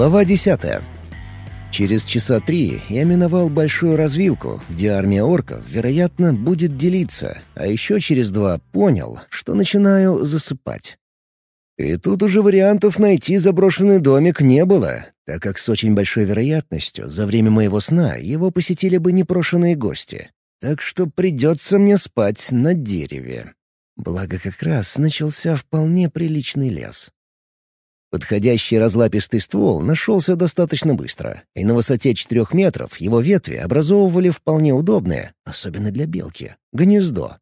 Глава десятая. Через часа три я миновал большую развилку, где армия орков, вероятно, будет делиться, а еще через два понял, что начинаю засыпать. И тут уже вариантов найти заброшенный домик не было, так как с очень большой вероятностью за время моего сна его посетили бы непрошенные гости. Так что придется мне спать на дереве. Благо как раз начался вполне приличный лес. Подходящий разлапистый ствол нашелся достаточно быстро, и на высоте четырех метров его ветви образовывали вполне удобное, особенно для белки, гнездо.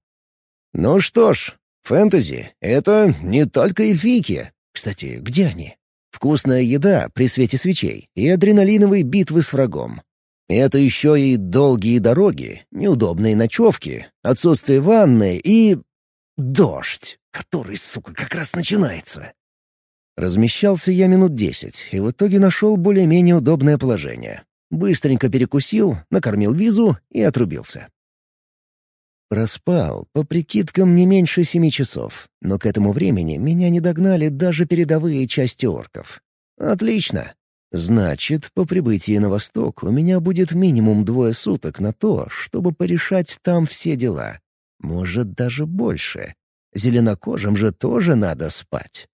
Ну что ж, фэнтези — это не только эльфийки. Кстати, где они? Вкусная еда при свете свечей и адреналиновые битвы с врагом. Это еще и долгие дороги, неудобные ночевки, отсутствие ванны и... дождь, который, сука, как раз начинается. Размещался я минут десять и в итоге нашел более-менее удобное положение. Быстренько перекусил, накормил визу и отрубился. Проспал, по прикидкам, не меньше семи часов, но к этому времени меня не догнали даже передовые части орков. Отлично. Значит, по прибытии на восток у меня будет минимум двое суток на то, чтобы порешать там все дела. Может, даже больше. Зеленокожим же тоже надо спать.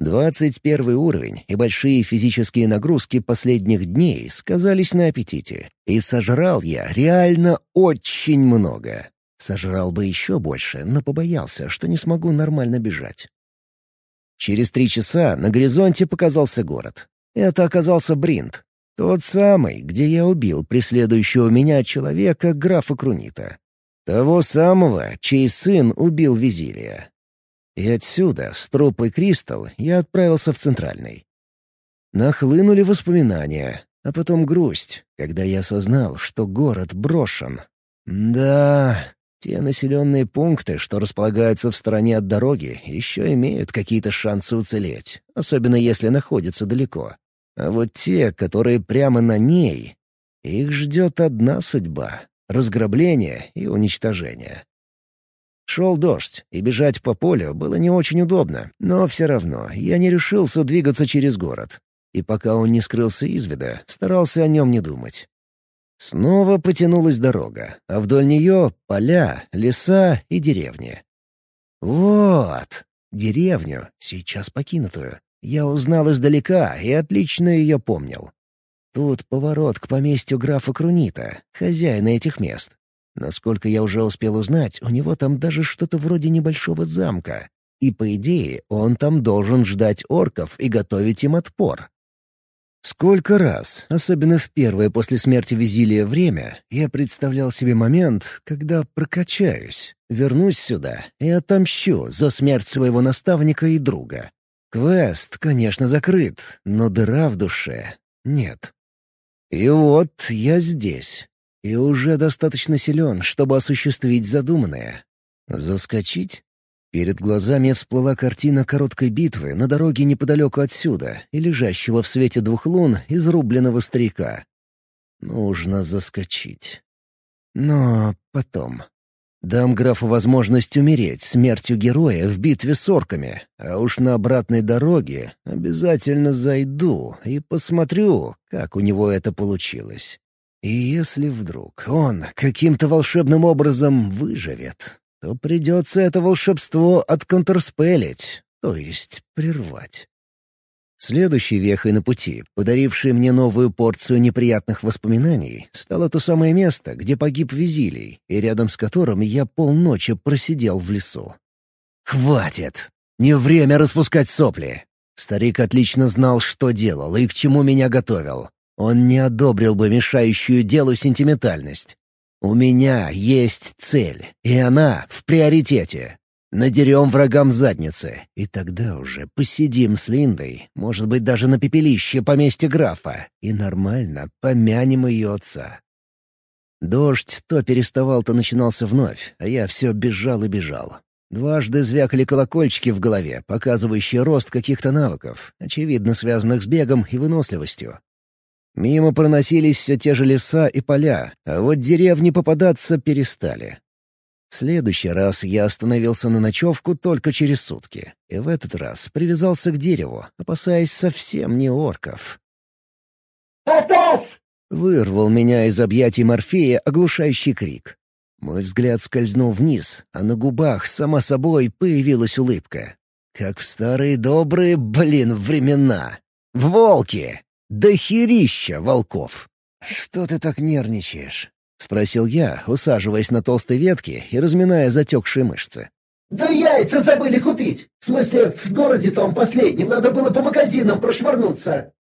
Двадцать первый уровень и большие физические нагрузки последних дней сказались на аппетите. И сожрал я реально очень много. Сожрал бы еще больше, но побоялся, что не смогу нормально бежать. Через три часа на горизонте показался город. Это оказался Бринт. Тот самый, где я убил преследующего меня человека графа Крунита. Того самого, чей сын убил Визилия. И отсюда, с трупой Кристалл, я отправился в Центральный. Нахлынули воспоминания, а потом грусть, когда я осознал, что город брошен. Да, те населенные пункты, что располагаются в стороне от дороги, еще имеют какие-то шансы уцелеть, особенно если находятся далеко. А вот те, которые прямо на ней, их ждет одна судьба — разграбление и уничтожение. Шел дождь, и бежать по полю было не очень удобно, но все равно я не решился двигаться через город. И пока он не скрылся из вида, старался о нем не думать. Снова потянулась дорога, а вдоль нее — поля, леса и деревни. Вот! Деревню, сейчас покинутую. Я узнал издалека и отлично ее помнил. Тут поворот к поместью графа Крунита, хозяина этих мест. Насколько я уже успел узнать, у него там даже что-то вроде небольшого замка. И, по идее, он там должен ждать орков и готовить им отпор. Сколько раз, особенно в первое после смерти Визилия время, я представлял себе момент, когда прокачаюсь, вернусь сюда и отомщу за смерть своего наставника и друга. Квест, конечно, закрыт, но дыра в душе нет. И вот я здесь, и уже достаточно силен, чтобы осуществить задуманное. Заскочить? Перед глазами всплыла картина короткой битвы на дороге неподалеку отсюда и лежащего в свете двух лун изрубленного старика. Нужно заскочить. Но потом. Дам графу возможность умереть смертью героя в битве с орками, а уж на обратной дороге обязательно зайду и посмотрю, как у него это получилось. И если вдруг он каким-то волшебным образом выживет, то придется это волшебство отконтрспелить, то есть прервать. Следующей вехой на пути, подарившей мне новую порцию неприятных воспоминаний, стало то самое место, где погиб Визилий, и рядом с которым я полночи просидел в лесу. «Хватит! Не время распускать сопли!» Старик отлично знал, что делал и к чему меня готовил. Он не одобрил бы мешающую делу сентиментальность. У меня есть цель, и она в приоритете. Надерем врагам задницы, и тогда уже посидим с Линдой, может быть, даже на пепелище поместья графа, и нормально помянем ее отца. Дождь то переставал, то начинался вновь, а я все бежал и бежал. Дважды звякали колокольчики в голове, показывающие рост каких-то навыков, очевидно связанных с бегом и выносливостью. Мимо проносились все те же леса и поля, а вот деревни попадаться перестали. В следующий раз я остановился на ночевку только через сутки, и в этот раз привязался к дереву, опасаясь совсем не орков. «Атас!» — вырвал меня из объятий Морфея оглушающий крик. Мой взгляд скользнул вниз, а на губах, сама собой, появилась улыбка. Как в старые добрые, блин, времена. Волки! Да херища волков! «Что ты так нервничаешь?» — спросил я, усаживаясь на толстой ветке и разминая затекшие мышцы. «Да яйца забыли купить! В смысле, в городе том последнем надо было по магазинам прошвырнуться!»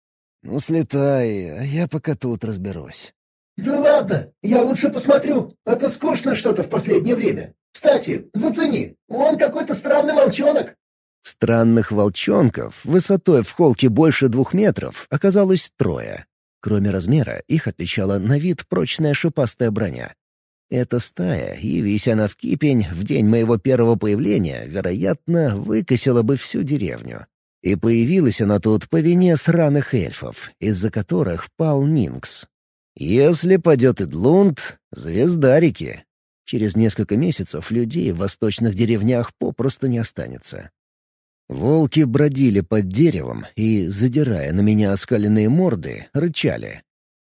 «Ну, слетай, а я пока тут разберусь». «Да ладно, я лучше посмотрю, а то скучно что-то в последнее время. Кстати, зацени, он какой-то странный волчонок». Странных волчонков, высотой в холке больше двух метров, оказалось трое. Кроме размера, их отличала на вид прочная шипастая броня. Эта стая, явись она в кипень, в день моего первого появления, вероятно, выкосила бы всю деревню. И появилась она тут по вине сраных эльфов, из-за которых пал Минкс. Если падет Идлунд — звездарики. Через несколько месяцев людей в восточных деревнях попросту не останется. Волки бродили под деревом и, задирая на меня оскаленные морды, рычали.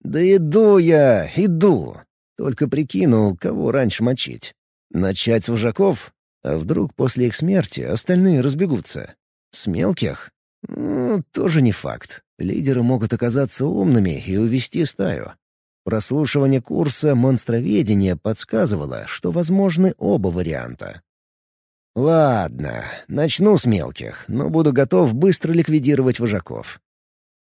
«Да иду я, иду! Только прикину, кого раньше мочить. Начать с вожаков? А вдруг после их смерти остальные разбегутся? С мелких? Ну, тоже не факт. Лидеры могут оказаться умными и увести стаю. Прослушивание курса монстроведения подсказывало, что возможны оба варианта. Ладно, начну с мелких, но буду готов быстро ликвидировать вожаков.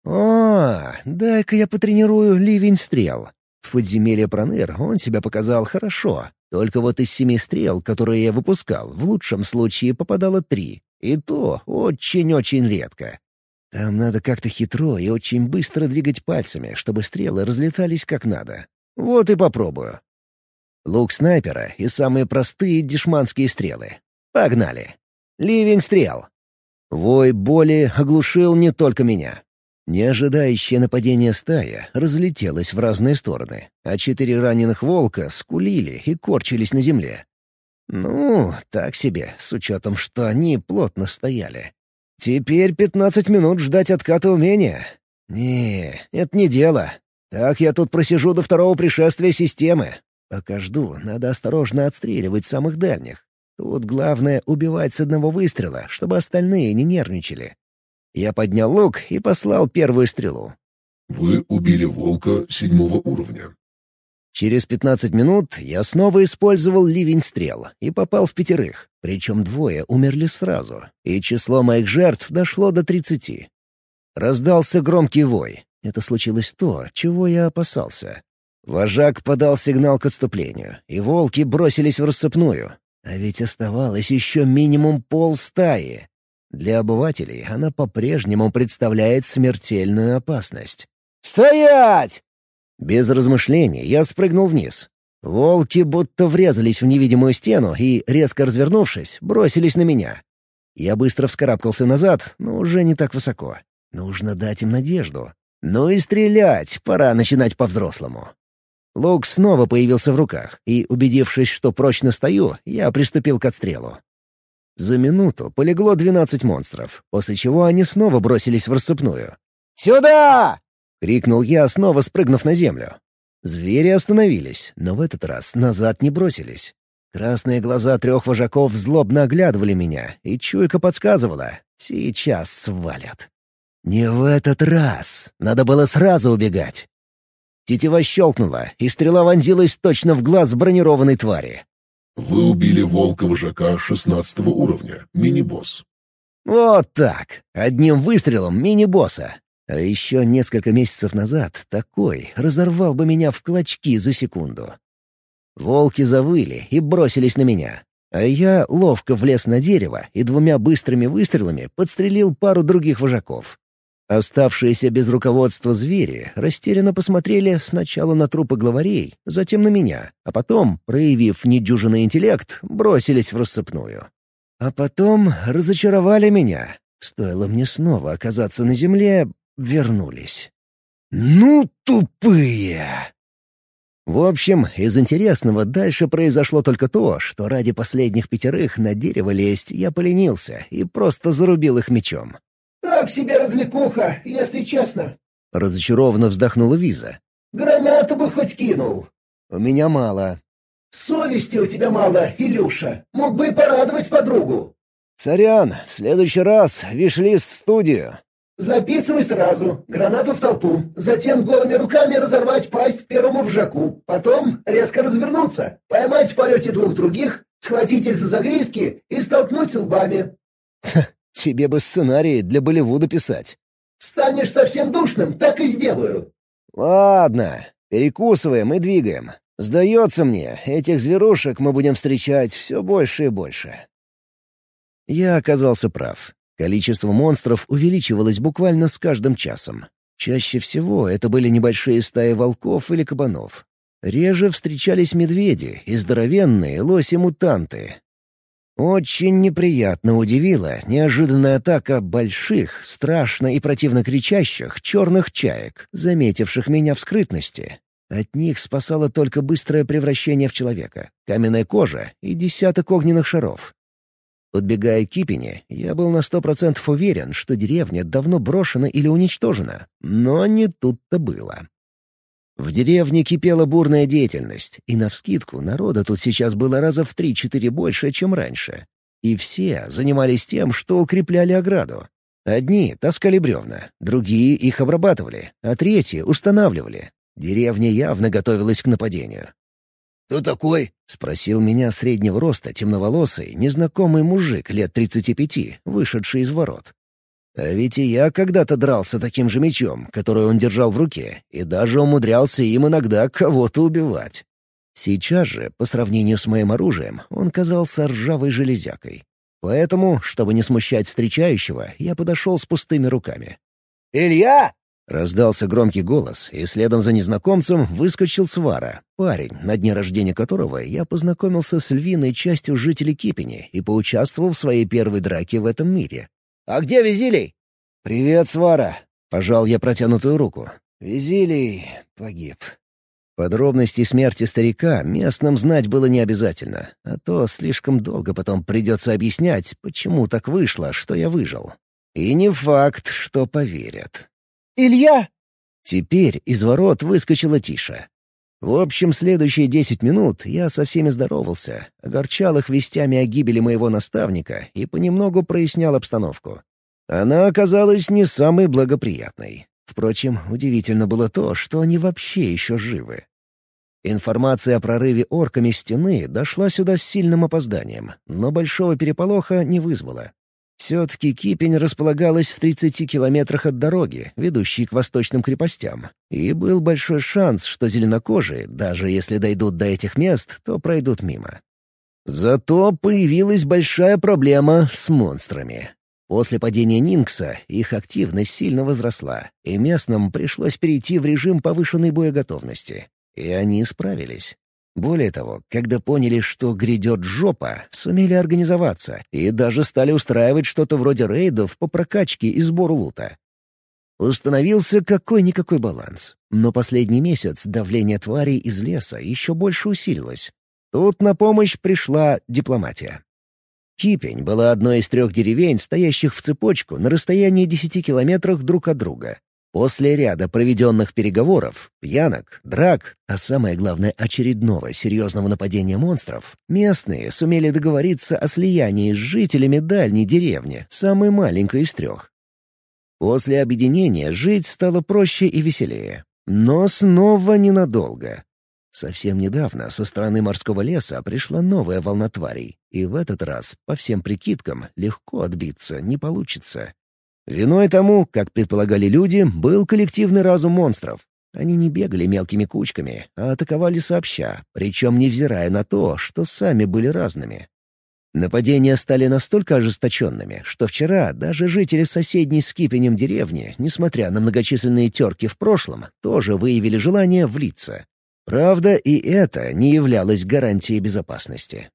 О, дай-ка я потренирую ливень стрел. В подземелье Проныр он себя показал хорошо. Только вот из семи стрел, которые я выпускал, в лучшем случае попадало три. И то очень-очень редко. Там надо как-то хитро и очень быстро двигать пальцами, чтобы стрелы разлетались как надо. Вот и попробую. Лук снайпера и самые простые дешманские стрелы. Погнали. Ливень стрел. Вой боли оглушил не только меня. Неожидающее нападение стая разлетелось в разные стороны, а четыре раненых волка скулили и корчились на земле. Ну, так себе, с учетом, что они плотно стояли. Теперь пятнадцать минут ждать отката умения. Не, это не дело. Так я тут просижу до второго пришествия системы. Пока жду, надо осторожно отстреливать самых дальних. Тут главное — убивать с одного выстрела, чтобы остальные не нервничали. Я поднял лук и послал первую стрелу. «Вы убили волка седьмого уровня». Через пятнадцать минут я снова использовал ливень стрел и попал в пятерых, причем двое умерли сразу, и число моих жертв дошло до тридцати. Раздался громкий вой. Это случилось то, чего я опасался. Вожак подал сигнал к отступлению, и волки бросились в рассыпную, а ведь оставалось еще минимум полстаи. Для обывателей она по-прежнему представляет смертельную опасность. «Стоять!» Без размышлений я спрыгнул вниз. Волки будто врезались в невидимую стену и, резко развернувшись, бросились на меня. Я быстро вскарабкался назад, но уже не так высоко. Нужно дать им надежду. Ну и стрелять, пора начинать по-взрослому. Лук снова появился в руках, и, убедившись, что прочно стою, я приступил к отстрелу. За минуту полегло двенадцать монстров, после чего они снова бросились в рассыпную. «Сюда!» — крикнул я, снова спрыгнув на землю. Звери остановились, но в этот раз назад не бросились. Красные глаза трех вожаков злобно оглядывали меня, и чуйка подсказывала — сейчас свалят. Не в этот раз. Надо было сразу убегать. Тетива щелкнула, и стрела вонзилась точно в глаз бронированной твари. «Вы убили волка-вожака шестнадцатого уровня, мини-босс». Вот так, одним выстрелом мини-босса. А еще несколько месяцев назад такой разорвал бы меня в клочки за секунду. Волки завыли и бросились на меня. А я ловко влез на дерево и двумя быстрыми выстрелами подстрелил пару других вожаков. Оставшиеся без руководства звери растерянно посмотрели сначала на трупы главарей, затем на меня, а потом, проявив недюжинный интеллект, бросились в рассыпную. А потом разочаровали меня. Стоило мне снова оказаться на земле, вернулись. «Ну, тупые!» В общем, из интересного дальше произошло только то, что ради последних пятерых на дерево лезть я поленился и просто зарубил их мечом. «Так себе развлекуха, если честно». — разочарованно вздохнула Виза. «Гранату бы хоть кинул». «У меня мало». «Совести у тебя мало, Илюша. Мог бы и порадовать подругу». «Сорян, в следующий раз виш-лист в студию». «Записывай сразу. Гранату в толпу. Затем голыми руками разорвать пасть первому вжаку. Потом резко развернуться, поймать в полете двух других, схватить их за загривки и столкнуть лбами». «Тебе бы сценарий для Болливуда писать». «Станешь совсем душным, так и сделаю». «Ладно, перекусываем и двигаем. Сдается мне, этих зверушек мы будем встречать все больше и больше». Я оказался прав. Количество монстров увеличивалось буквально с каждым часом. Чаще всего это были небольшие стаи волков или кабанов. Реже встречались медведи и здоровенные лоси-мутанты. Очень неприятно удивила неожиданная атака больших, страшно и противно кричащих черных чаек, заметивших меня в скрытности. От них спасало только быстрое превращение в человека, каменная кожа и десяток огненных шаров. Подбегая к Кипине, я был на сто процентов уверен, что деревня давно брошена или уничтожена, но не тут-то было. В деревне кипела бурная деятельность, и навскидку народа тут сейчас было раза в три-четыре больше, чем раньше. И все занимались тем, что укрепляли ограду. Одни таскали бревна, другие их обрабатывали, а третьи устанавливали. Деревня явно готовилась к нападению. «Кто такой?» — спросил меня среднего роста темноволосый, незнакомый мужик лет тридцати пяти, вышедший из ворот. А ведь и я когда-то дрался таким же мечом, который он держал в руке, и даже умудрялся им иногда кого-то убивать. Сейчас же, по сравнению с моим оружием, он казался ржавой железякой. Поэтому, чтобы не смущать встречающего, я подошел с пустыми руками. «Илья!» Раздался громкий голос, и следом за незнакомцем выскочил Свара, парень, на дне рождения которого я познакомился с львиной частью жителей Кипени и поучаствовал в своей первой драке в этом мире. «А где Визилий?» «Привет, Свара!» — пожал я протянутую руку. «Визилий погиб». Подробности смерти старика местным знать было не обязательно, а то слишком долго потом придется объяснять, почему так вышло, что я выжил. И не факт, что поверят. «Илья!» Теперь из ворот выскочила Тиша. В общем, следующие десять минут я со всеми здоровался, огорчал их вестями о гибели моего наставника и понемногу прояснял обстановку. Она оказалась не самой благоприятной. Впрочем, удивительно было то, что они вообще еще живы. Информация о прорыве орками стены дошла сюда с сильным опозданием, но большого переполоха не вызвала. Все-таки Кипень располагалась в 30 километрах от дороги, ведущей к восточным крепостям, и был большой шанс, что зеленокожие, даже если дойдут до этих мест, то пройдут мимо. Зато появилась большая проблема с монстрами. После падения Нинкса их активность сильно возросла, и местным пришлось перейти в режим повышенной боеготовности. И они справились. Более того, когда поняли, что грядет жопа, сумели организоваться и даже стали устраивать что-то вроде рейдов по прокачке и сбору лута. Установился какой-никакой баланс, но последний месяц давление тварей из леса еще больше усилилось. Тут на помощь пришла дипломатия. Кипень была одной из трех деревень, стоящих в цепочку на расстоянии 10 километрах друг от друга, После ряда проведенных переговоров, пьянок, драк, а самое главное очередного серьезного нападения монстров, местные сумели договориться о слиянии с жителями дальней деревни, самой маленькой из трех. После объединения жить стало проще и веселее. Но снова ненадолго. Совсем недавно со стороны морского леса пришла новая волна тварей, и в этот раз, по всем прикидкам, легко отбиться не получится. Виной тому, как предполагали люди, был коллективный разум монстров. Они не бегали мелкими кучками, а атаковали сообща, причем невзирая на то, что сами были разными. Нападения стали настолько ожесточенными, что вчера даже жители соседней с Кипенем деревни, несмотря на многочисленные терки в прошлом, тоже выявили желание влиться. Правда, и это не являлось гарантией безопасности.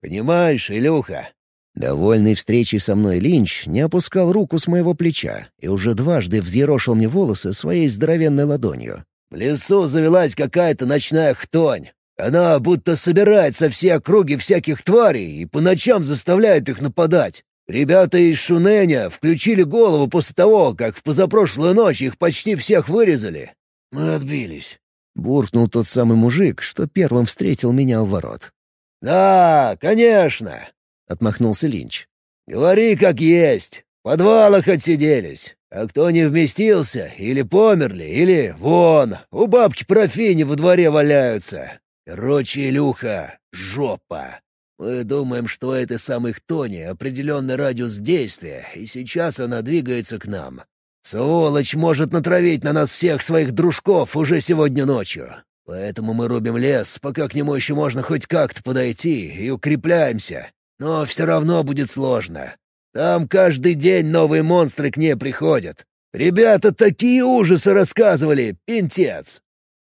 «Понимаешь, Илюха, Довольный встречей со мной Линч не опускал руку с моего плеча и уже дважды взъерошил мне волосы своей здоровенной ладонью. «В лесу завелась какая-то ночная хтонь. Она будто собирает со всей округи всяких тварей и по ночам заставляет их нападать. Ребята из Шуненя включили голову после того, как в позапрошлую ночь их почти всех вырезали. Мы отбились. Буркнул тот самый мужик, что первым встретил меня у ворот. «Да, конечно!» — отмахнулся Линч. «Говори как есть. В подвалах отсиделись. А кто не вместился, или померли, или, вон, у бабки профини во дворе валяются. Короче, Илюха, жопа. Мы думаем, что у этой самой Хтони определенный радиус действия, и сейчас она двигается к нам. Сволочь может натравить на нас всех своих дружков уже сегодня ночью. Поэтому мы рубим лес, пока к нему еще можно хоть как-то подойти, и укрепляемся. Но все равно будет сложно. Там каждый день новые монстры к ней приходят. Ребята такие ужасы рассказывали, пентец!»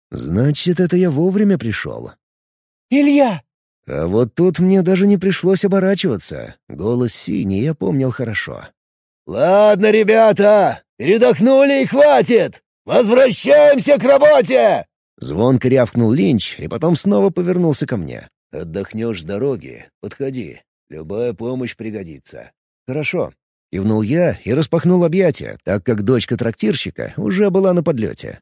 «Значит, это я вовремя пришел». «Илья!» А вот тут мне даже не пришлось оборачиваться. Голос синий я помнил хорошо. «Ладно, ребята, передохнули и хватит! Возвращаемся к работе!» Звонко рявкнул Линч и потом снова повернулся ко мне. «Отдохнешь с дороги, подходи. Любая помощь пригодится. «Хорошо». Кивнул я и распахнул объятия, так как дочка трактирщика уже была на подлете.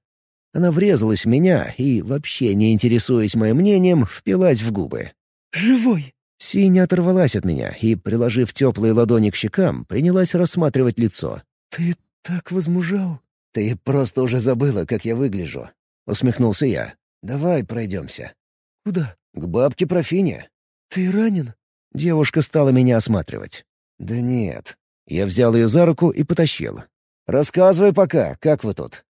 Она врезалась в меня и, вообще не интересуясь моим мнением, впилась в губы. «Живой!» Синя оторвалась от меня и, приложив теплые ладони к щекам, принялась рассматривать лицо. «Ты так возмужал!» «Ты просто уже забыла, как я выгляжу», — усмехнулся я. «Давай пройдемся». «Куда?» «К бабке Профине». «Ты ранен?» Девушка стала меня осматривать. «Да нет». Я взял ее за руку и потащил. «Рассказывай пока, как вы тут?»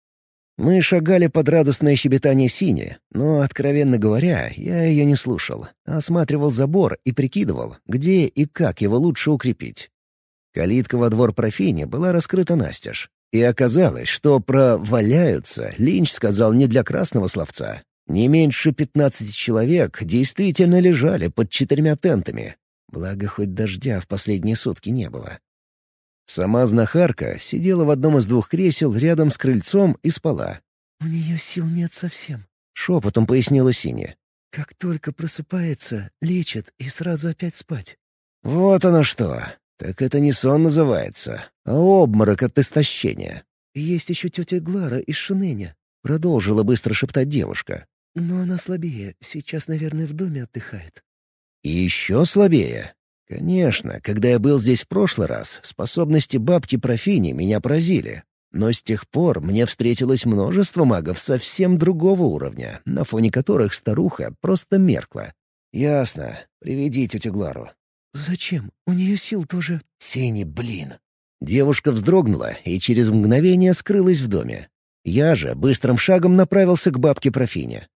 Мы шагали под радостное щебетание Сини, но, откровенно говоря, я ее не слушал, осматривал забор и прикидывал, где и как его лучше укрепить. Калитка во двор профини была раскрыта настежь. И оказалось, что про «валяются» Линч сказал не для красного словца. Не меньше пятнадцати человек действительно лежали под четырьмя тентами, Благо, хоть дождя в последние сутки не было. Сама знахарка сидела в одном из двух кресел рядом с крыльцом и спала. «У нее сил нет совсем», — шепотом пояснила Синя. «Как только просыпается, лечит и сразу опять спать». «Вот оно что! Так это не сон называется, а обморок от истощения». «Есть еще тетя Глара из Шиненя», — продолжила быстро шептать девушка. «Но она слабее, сейчас, наверное, в доме отдыхает». И еще слабее. Конечно, когда я был здесь в прошлый раз, способности бабки Профини меня поразили. Но с тех пор мне встретилось множество магов совсем другого уровня, на фоне которых старуха просто меркла. «Ясно. Приведи тетю Глару». «Зачем? У нее сил тоже...» «Синий, блин!» Девушка вздрогнула и через мгновение скрылась в доме. Я же быстрым шагом направился к бабке Профине.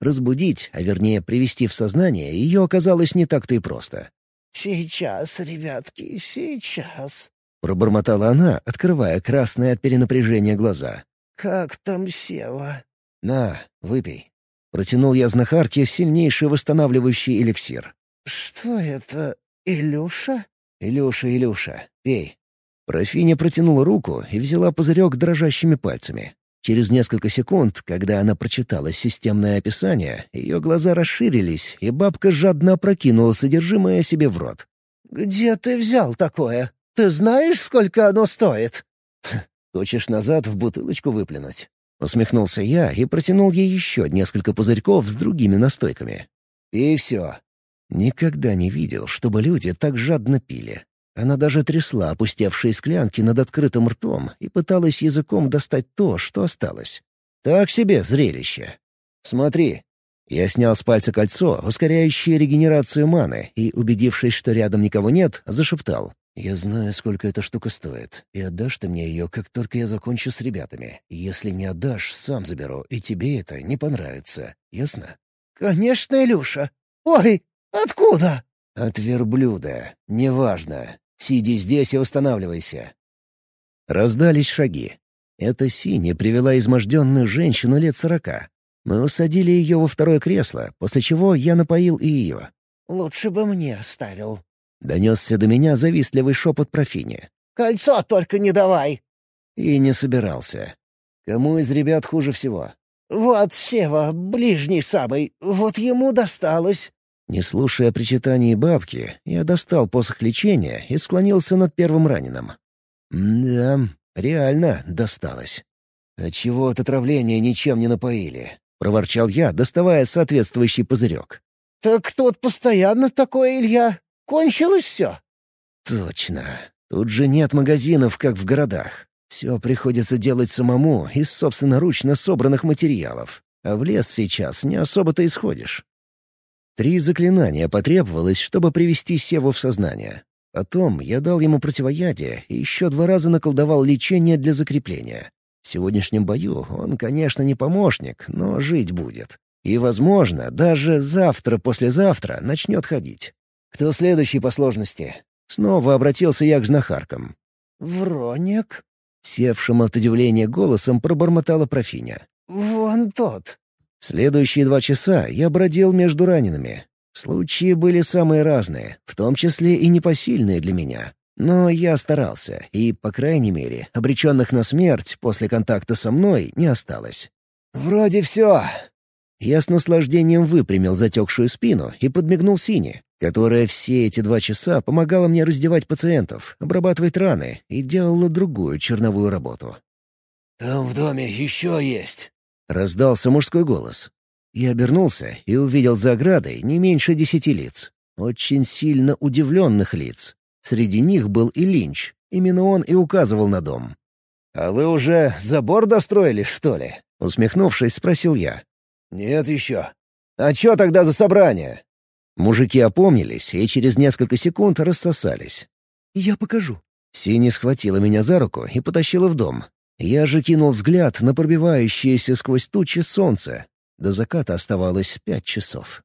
Разбудить, а вернее привести в сознание, ее оказалось не так-то и просто. «Сейчас, ребятки, сейчас», — пробормотала она, открывая красные от перенапряжения глаза. «Как там Сева?» «На, выпей». Протянул я знахарке сильнейший восстанавливающий эликсир. «Что это, Илюша?» «Илюша, Илюша, пей». Профиня протянула руку и взяла пузырек дрожащими пальцами. Через несколько секунд, когда она прочитала системное описание, ее глаза расширились, и бабка жадно опрокинула содержимое себе в рот. «Где ты взял такое? Ты знаешь, сколько оно стоит?» «Хочешь назад в бутылочку выплюнуть?» Усмехнулся я и протянул ей еще несколько пузырьков с другими настойками. И все. Никогда не видел, чтобы люди так жадно пили. Она даже трясла опустевшие склянки над открытым ртом и пыталась языком достать то, что осталось. Так себе зрелище. «Смотри». Я снял с пальца кольцо, ускоряющее регенерацию маны, и, убедившись, что рядом никого нет, зашептал. «Я знаю, сколько эта штука стоит, и отдашь ты мне ее, как только я закончу с ребятами. Если не отдашь, сам заберу, и тебе это не понравится. Ясно?» «Конечно, Илюша. Ой, откуда?» «От верблюда. Неважно. Сиди здесь и восстанавливайся». Раздались шаги. Эта синяя привела изможденную женщину лет сорока. Мы усадили ее во второе кресло, после чего я напоил и ее. «Лучше бы мне оставил». Донесся до меня завистливый шепот профини. «Кольцо только не давай». И не собирался. Кому из ребят хуже всего? «Вот Сева, ближний самый, вот ему досталось». Не слушая причитаний бабки, я достал посох лечения и склонился над первым раненым. Да, реально досталось. «А чего от отравления ничем не напоили?» — проворчал я, доставая соответствующий пузырек. «Так тут постоянно такое, Илья. Кончилось все?» «Точно. Тут же нет магазинов, как в городах. Все приходится делать самому из собственноручно собранных материалов. А в лес сейчас не особо-то исходишь. Три заклинания потребовалось, чтобы привести Севу в сознание. Потом я дал ему противоядие и еще два раза наколдовал лечение для закрепления. В сегодняшнем бою он, конечно, не помощник, но жить будет. И, возможно, даже завтра-послезавтра начнет ходить. «Кто следующий по сложности?» Снова обратился я к знахаркам. «Вроник?» Севшим от удивления голосом пробормотала профиня. «Вон тот». Следующие два часа я бродил между ранеными. Случаи были самые разные, в том числе и непосильные для меня. Но я старался, и, по крайней мере, обреченных на смерть после контакта со мной не осталось. «Вроде все». Я с наслаждением выпрямил затекшую спину и подмигнул Сине, которая все эти два часа помогала мне раздевать пациентов, обрабатывать раны и делала другую черновую работу. «Там в доме еще есть», — раздался мужской голос. Я обернулся и увидел за оградой не меньше десяти лиц. Очень сильно удивленных лиц. Среди них был и Линч. Именно он и указывал на дом. «А вы уже забор достроили, что ли?» Усмехнувшись, спросил я. «Нет еще». «А чё тогда за собрание?» Мужики опомнились и через несколько секунд рассосались. «Я покажу». Синя схватила меня за руку и потащила в дом. Я же кинул взгляд на пробивающееся сквозь тучи солнце. До заката оставалось пять часов.